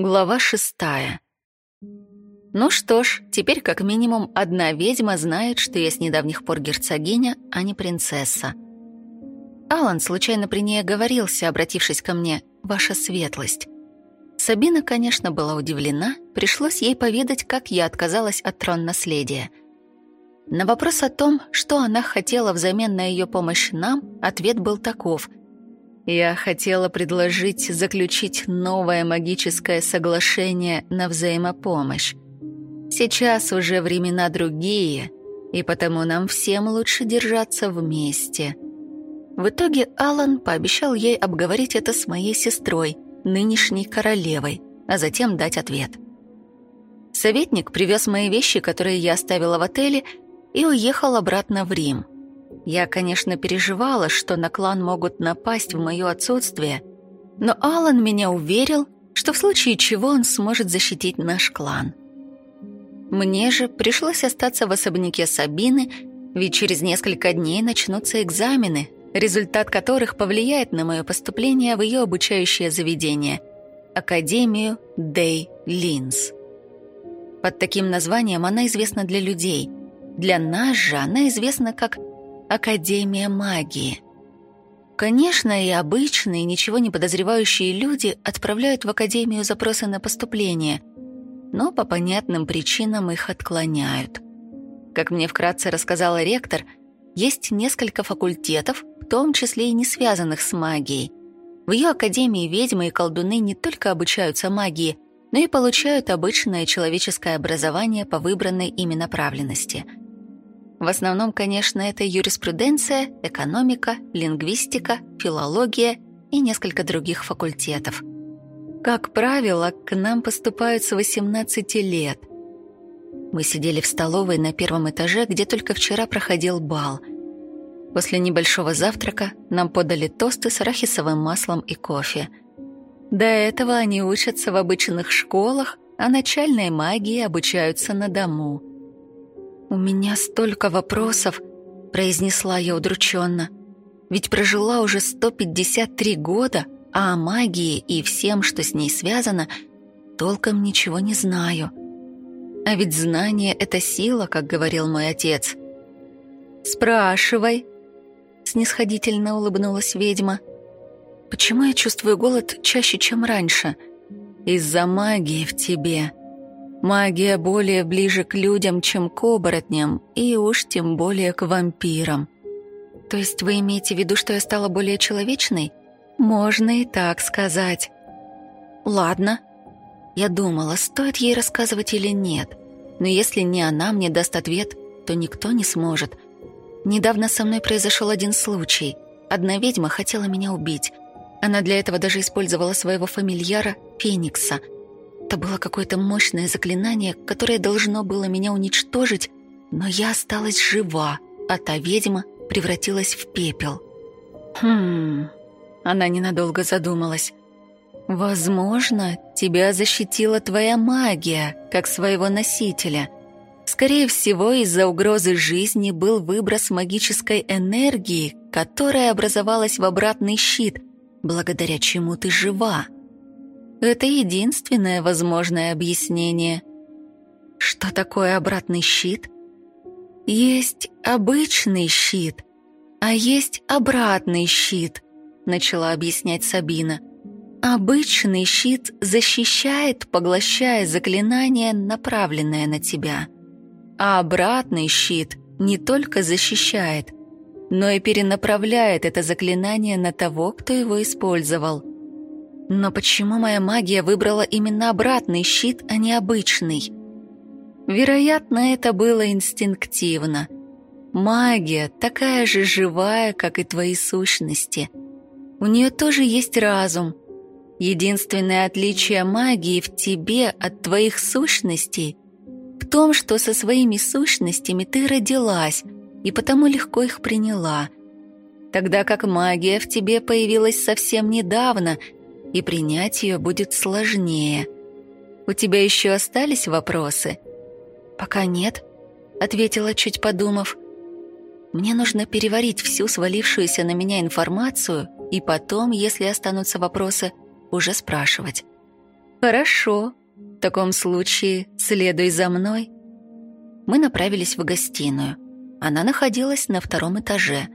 Глава шестая. Ну что ж, теперь как минимум одна ведьма знает, что я с недавних пор герцогиня, а не принцесса. Алан случайно при ней оговорился, обратившись ко мне, «Ваша светлость». Сабина, конечно, была удивлена, пришлось ей поведать, как я отказалась от трон наследия. На вопрос о том, что она хотела взамен на ее помощь нам, ответ был таков. Я хотела предложить заключить новое магическое соглашение на взаимопомощь. Сейчас уже времена другие, и потому нам всем лучше держаться вместе. В итоге Алан пообещал ей обговорить это с моей сестрой, нынешней королевой, а затем дать ответ. Советник привез мои вещи, которые я оставила в отеле, и уехал обратно в Рим — я, конечно, переживала, что на клан могут напасть в мое отсутствие, но Алан меня уверил, что в случае чего он сможет защитить наш клан. Мне же пришлось остаться в особняке Сабины, ведь через несколько дней начнутся экзамены, результат которых повлияет на мое поступление в ее обучающее заведение — Академию Дей Линз. Под таким названием она известна для людей. Для нас же она известна как Академия магии. Конечно, и обычные, ничего не подозревающие люди отправляют в Академию запросы на поступление, но по понятным причинам их отклоняют. Как мне вкратце рассказала ректор, есть несколько факультетов, в том числе и не связанных с магией. В ее Академии ведьмы и колдуны не только обучаются магии, но и получают обычное человеческое образование по выбранной ими направленности — в основном, конечно, это юриспруденция, экономика, лингвистика, филология и несколько других факультетов. Как правило, к нам поступают с 18 лет. Мы сидели в столовой на первом этаже, где только вчера проходил бал. После небольшого завтрака нам подали тосты с арахисовым маслом и кофе. До этого они учатся в обычных школах, а начальной магии обучаются на дому – «У меня столько вопросов», — произнесла я удрученно. «Ведь прожила уже 153 года, а о магии и всем, что с ней связано, толком ничего не знаю. А ведь знание — это сила, как говорил мой отец». «Спрашивай», — снисходительно улыбнулась ведьма. «Почему я чувствую голод чаще, чем раньше?» «Из-за магии в тебе», Магия более ближе к людям, чем к оборотням, и уж тем более к вампирам. То есть вы имеете в виду, что я стала более человечной? Можно и так сказать. Ладно. Я думала, стоит ей рассказывать или нет. Но если не она мне даст ответ, то никто не сможет. Недавно со мной произошел один случай. Одна ведьма хотела меня убить. Она для этого даже использовала своего фамильяра Феникса — это было какое-то мощное заклинание, которое должно было меня уничтожить, но я осталась жива, а та ведьма превратилась в пепел. Хм... Она ненадолго задумалась. «Возможно, тебя защитила твоя магия, как своего носителя. Скорее всего, из-за угрозы жизни был выброс магической энергии, которая образовалась в обратный щит, благодаря чему ты жива». Это единственное возможное объяснение. Что такое обратный щит? Есть обычный щит, а есть обратный щит, начала объяснять Сабина. Обычный щит защищает, поглощая заклинание, направленное на тебя. А обратный щит не только защищает, но и перенаправляет это заклинание на того, кто его использовал. Но почему моя магия выбрала именно обратный щит, а не обычный? Вероятно, это было инстинктивно. Магия такая же живая, как и твои сущности. У нее тоже есть разум. Единственное отличие магии в тебе от твоих сущностей в том, что со своими сущностями ты родилась и потому легко их приняла. Тогда как магия в тебе появилась совсем недавно – и принять ее будет сложнее. У тебя еще остались вопросы? Пока нет, ответила, чуть подумав. Мне нужно переварить всю свалившуюся на меня информацию и потом, если останутся вопросы, уже спрашивать. Хорошо. В таком случае следуй за мной. Мы направились в гостиную. Она находилась на втором этаже.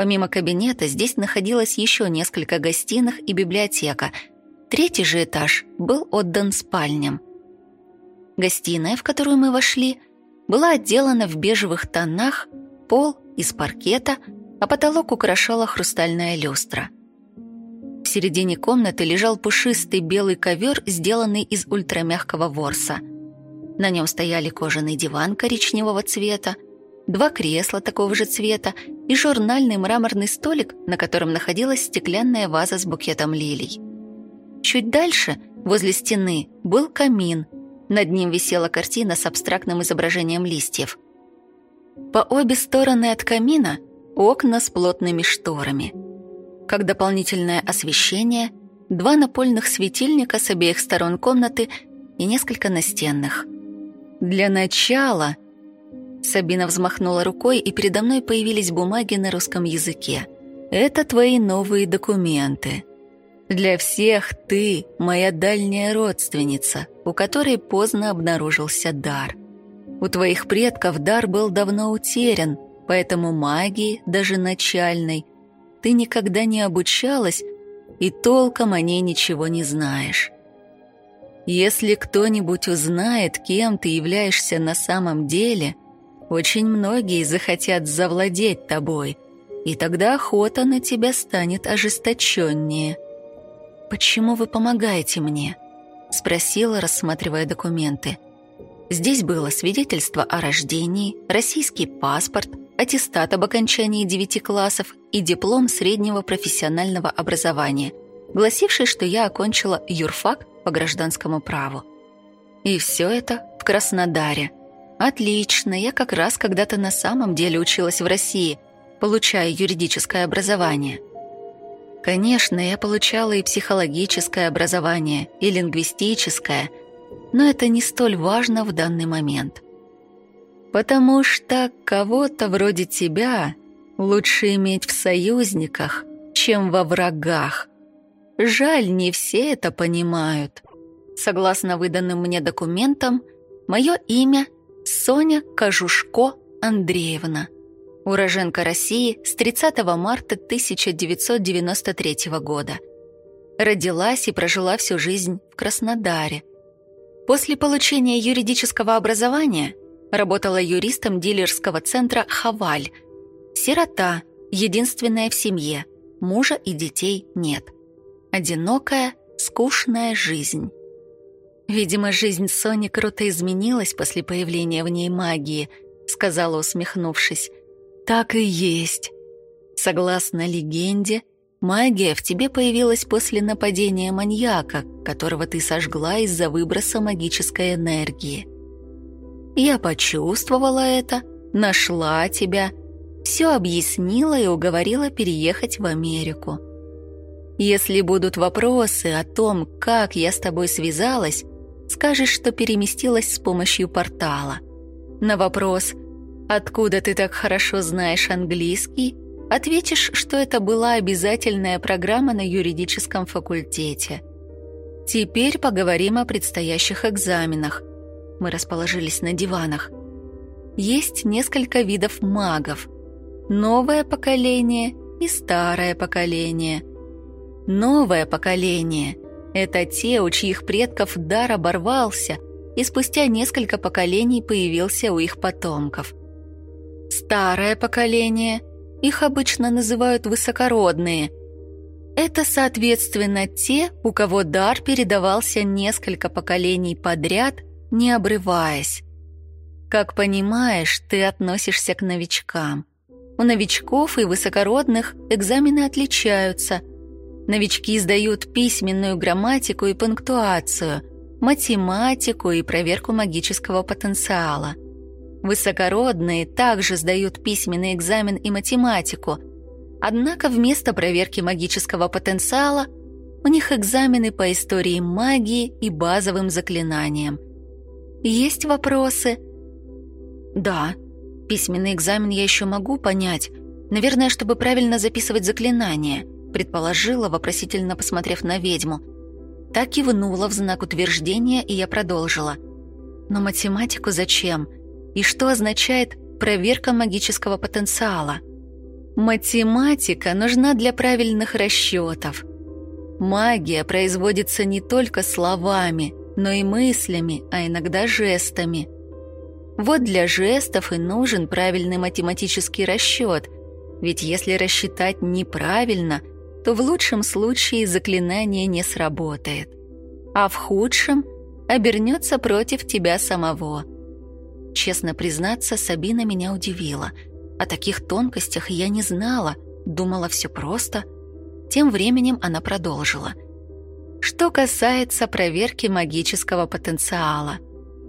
Помимо кабинета здесь находилось еще несколько гостиных и библиотека. Третий же этаж был отдан спальням. Гостиная, в которую мы вошли, была отделана в бежевых тонах, пол из паркета, а потолок украшала хрустальная люстра. В середине комнаты лежал пушистый белый ковер, сделанный из ультрамягкого ворса. На нем стояли кожаный диван коричневого цвета, два кресла такого же цвета и журнальный мраморный столик, на котором находилась стеклянная ваза с букетом лилий. Чуть дальше, возле стены, был камин – над ним висела картина с абстрактным изображением листьев. По обе стороны от камина окна с плотными шторами. Как дополнительное освещение, два напольных светильника с обеих сторон комнаты и несколько настенных. «Для начала...» Сабина взмахнула рукой, и передо мной появились бумаги на русском языке. «Это твои новые документы. Для всех ты моя дальняя родственница, у которой поздно обнаружился дар. У твоих предков дар был давно утерян, поэтому магии, даже начальной, ты никогда не обучалась и толком о ней ничего не знаешь. Если кто-нибудь узнает, кем ты являешься на самом деле, очень многие захотят завладеть тобой, и тогда охота на тебя станет ожесточеннее – «Почему вы помогаете мне?» — спросила, рассматривая документы. Здесь было свидетельство о рождении, российский паспорт, аттестат об окончании девяти классов и диплом среднего профессионального образования, гласивший, что я окончила юрфак по гражданскому праву. И все это в Краснодаре. Отлично, я как раз когда-то на самом деле училась в России, получая юридическое образование – Конечно, я получала и психологическое образование, и лингвистическое, но это не столь важно в данный момент. Потому что кого-то вроде тебя лучше иметь в союзниках, чем во врагах. Жаль, не все это понимают. Согласно выданным мне документам, мое имя Соня Кожушко Андреевна – уроженка России с 30 марта 1993 года. Родилась и прожила всю жизнь в Краснодаре. После получения юридического образования работала юристом дилерского центра «Хаваль». Сирота, единственная в семье, мужа и детей нет. Одинокая, скучная жизнь. Видимо, жизнь Сони круто изменилась после появления в ней магии, сказала, усмехнувшись. Так и есть. Согласно легенде, магия в тебе появилась после нападения маньяка, которого ты сожгла из-за выброса магической энергии. Я почувствовала это, нашла тебя, все объяснила и уговорила переехать в Америку. Если будут вопросы о том, как я с тобой связалась, скажешь, что переместилась с помощью портала. На вопрос «Откуда ты так хорошо знаешь английский?» Ответишь, что это была обязательная программа на юридическом факультете. Теперь поговорим о предстоящих экзаменах. Мы расположились на диванах. Есть несколько видов магов. Новое поколение и старое поколение. Новое поколение – это те, у чьих предков дар оборвался, и спустя несколько поколений появился у их потомков – Старое поколение, их обычно называют высокородные. Это, соответственно, те, у кого дар передавался несколько поколений подряд, не обрываясь. Как понимаешь, ты относишься к новичкам. У новичков и высокородных экзамены отличаются. Новички сдают письменную грамматику и пунктуацию, математику и проверку магического потенциала – Высокородные также сдают письменный экзамен и математику, однако вместо проверки магического потенциала у них экзамены по истории магии и базовым заклинаниям. Есть вопросы? Да, письменный экзамен я еще могу понять. Наверное, чтобы правильно записывать заклинания, предположила, вопросительно посмотрев на ведьму. Так и внула в знак утверждения, и я продолжила. Но математику зачем? И что означает проверка магического потенциала? Математика нужна для правильных расчетов. Магия производится не только словами, но и мыслями, а иногда жестами. Вот для жестов и нужен правильный математический расчет, ведь если рассчитать неправильно, то в лучшем случае заклинание не сработает, а в худшем обернется против тебя самого. Честно признаться, Сабина меня удивила. О таких тонкостях я не знала, думала все просто. Тем временем она продолжила. Что касается проверки магического потенциала.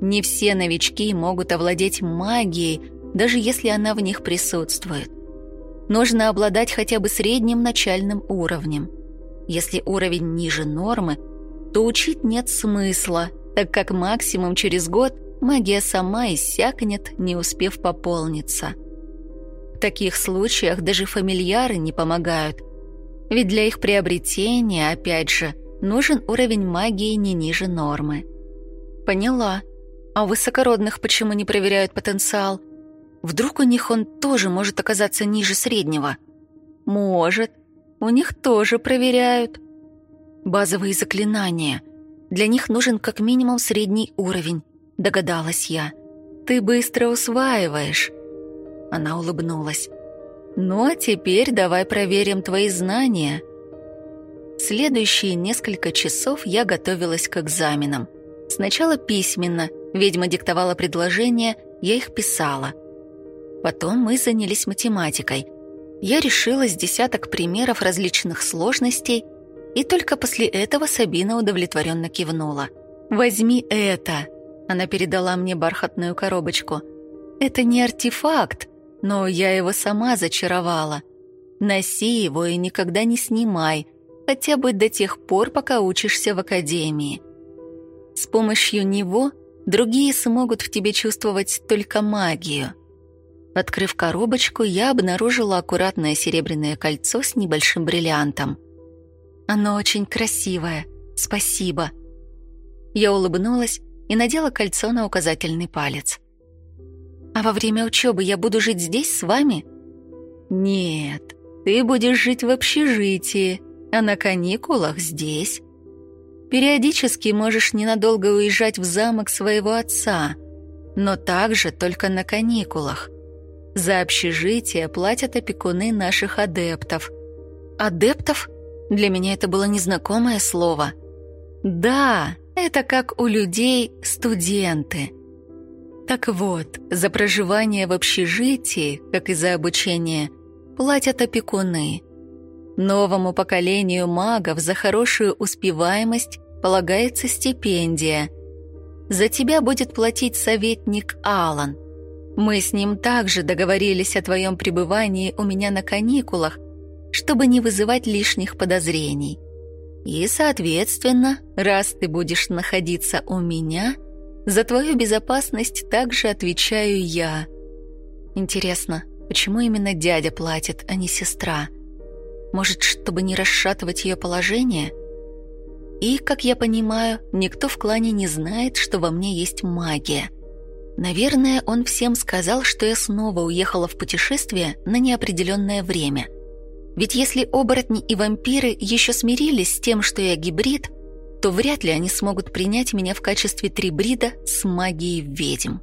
Не все новички могут овладеть магией, даже если она в них присутствует нужно обладать хотя бы средним начальным уровнем. Если уровень ниже нормы, то учить нет смысла, так как максимум через год магия сама иссякнет, не успев пополниться. В таких случаях даже фамильяры не помогают, ведь для их приобретения, опять же, нужен уровень магии не ниже нормы. Поняла. А у высокородных почему не проверяют потенциал? Вдруг у них он тоже может оказаться ниже среднего? Может. У них тоже проверяют. Базовые заклинания. Для них нужен как минимум средний уровень, догадалась я. Ты быстро усваиваешь. Она улыбнулась. Ну а теперь давай проверим твои знания. Следующие несколько часов я готовилась к экзаменам. Сначала письменно, ведьма диктовала предложения, я их писала – Потом мы занялись математикой. Я решила с десяток примеров различных сложностей, и только после этого Сабина удовлетворенно кивнула. «Возьми это!» Она передала мне бархатную коробочку. «Это не артефакт, но я его сама зачаровала. Носи его и никогда не снимай, хотя бы до тех пор, пока учишься в академии. С помощью него другие смогут в тебе чувствовать только магию». Открыв коробочку, я обнаружила аккуратное серебряное кольцо с небольшим бриллиантом. «Оно очень красивое. Спасибо». Я улыбнулась и надела кольцо на указательный палец. «А во время учебы я буду жить здесь с вами?» «Нет, ты будешь жить в общежитии, а на каникулах здесь. Периодически можешь ненадолго уезжать в замок своего отца, но также только на каникулах. За общежитие платят опекуны наших адептов. Адептов? Для меня это было незнакомое слово. Да, это как у людей студенты. Так вот, за проживание в общежитии, как и за обучение, платят опекуны. Новому поколению магов за хорошую успеваемость полагается стипендия. За тебя будет платить советник Алан – мы с ним также договорились о твоем пребывании у меня на каникулах, чтобы не вызывать лишних подозрений. И, соответственно, раз ты будешь находиться у меня, за твою безопасность также отвечаю я. Интересно, почему именно дядя платит, а не сестра? Может, чтобы не расшатывать ее положение? И, как я понимаю, никто в клане не знает, что во мне есть магия – Наверное, он всем сказал, что я снова уехала в путешествие на неопределенное время. Ведь если оборотни и вампиры еще смирились с тем, что я гибрид, то вряд ли они смогут принять меня в качестве трибрида с магией ведьм.